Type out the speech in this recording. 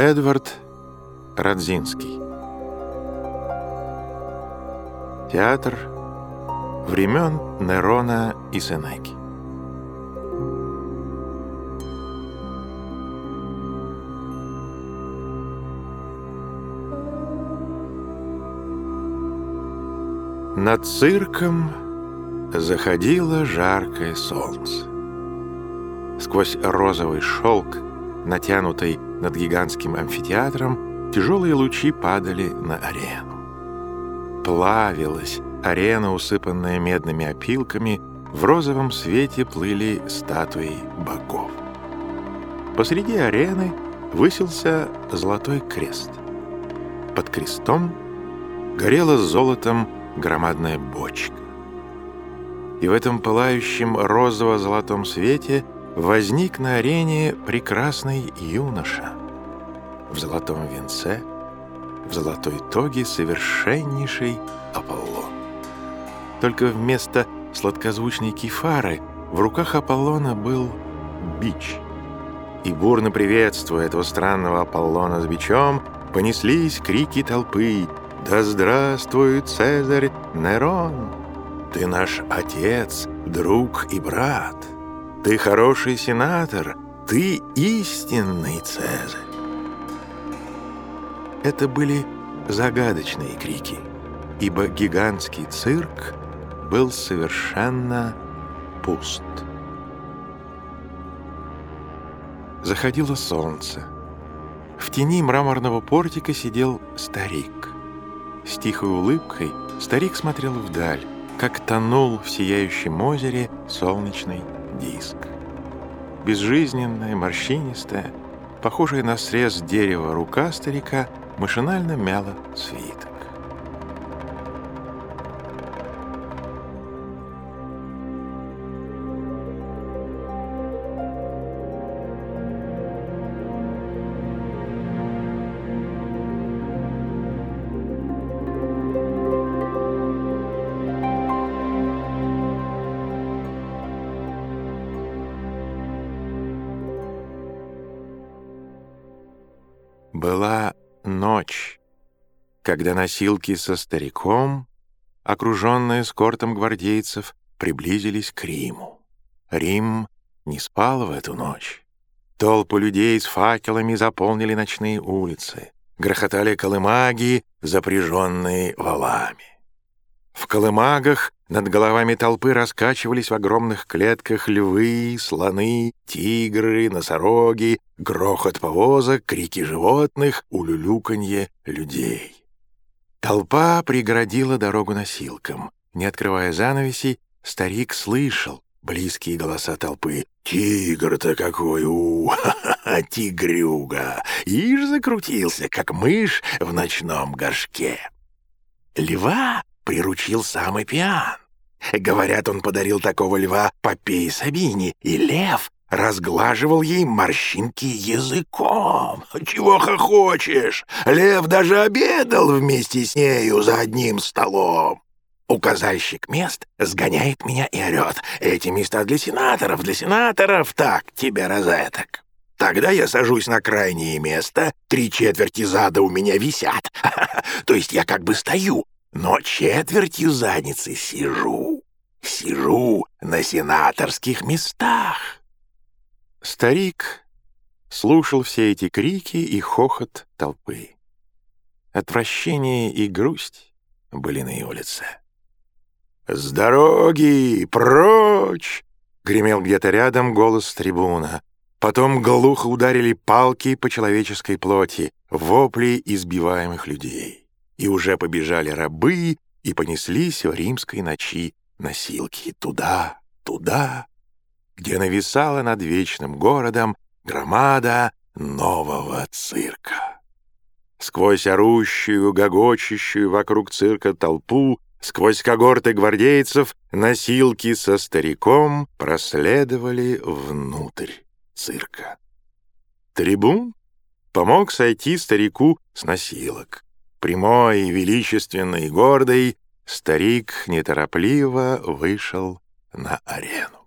Эдвард Радзинский. Театр времен Нерона и Сенеки. Над цирком заходило жаркое солнце. Сквозь розовый шелк, натянутый над гигантским амфитеатром, тяжелые лучи падали на арену. Плавилась арена, усыпанная медными опилками, в розовом свете плыли статуи богов. Посреди арены высился золотой крест. Под крестом горела золотом громадная бочка. И в этом пылающем розово-золотом свете возник на арене прекрасный юноша. В золотом венце, в золотой тоге совершеннейший Аполлон. Только вместо сладкозвучной кефары в руках Аполлона был бич. И бурно приветствуя этого странного Аполлона с бичом, понеслись крики толпы «Да здравствует Цезарь Нерон! Ты наш отец, друг и брат! Ты хороший сенатор, ты истинный Цезарь!» Это были загадочные крики, ибо гигантский цирк был совершенно пуст. Заходило солнце. В тени мраморного портика сидел старик. С тихой улыбкой старик смотрел вдаль, как тонул в сияющем озере солнечный диск. Безжизненная, морщинистая, похожая на срез дерева рука старика машинально мяла свиток. Была ночь, когда носилки со стариком, окруженные скортом гвардейцев, приблизились к Риму. Рим не спал в эту ночь. Толпы людей с факелами заполнили ночные улицы. Грохотали колымаги, запряженные валами. В колымагах над головами толпы раскачивались в огромных клетках львы, слоны, тигры, носороги, грохот повозок, крики животных, улюлюканье людей. Толпа преградила дорогу носилкам. Не открывая занавесей, старик слышал близкие голоса толпы. «Тигр-то какой! у ха -ха Тигрюга! Ишь закрутился, как мышь в ночном горшке!» Льва приручил самый пиан. Говорят, он подарил такого льва Попее Сабини, и лев разглаживал ей морщинки языком. «Чего хохочешь? Лев даже обедал вместе с нею за одним столом». Указальщик мест сгоняет меня и орет. «Эти места для сенаторов, для сенаторов! Так, тебе розеток!» Тогда я сажусь на крайнее место, три четверти зада у меня висят. То есть я как бы стою, но четвертью задницы сижу. Сижу на сенаторских местах. Старик слушал все эти крики и хохот толпы. Отвращение и грусть были на его лице. «С дороги! Прочь!» — гремел где-то рядом голос трибуна. Потом глухо ударили палки по человеческой плоти, вопли избиваемых людей и уже побежали рабы и понеслись в римской ночи носилки туда, туда, где нависала над вечным городом громада нового цирка. Сквозь орущую, гогочущую вокруг цирка толпу, сквозь когорты гвардейцев, носилки со стариком проследовали внутрь цирка. Трибун помог сойти старику с носилок. Прямой, величественный и гордый, старик неторопливо вышел на арену.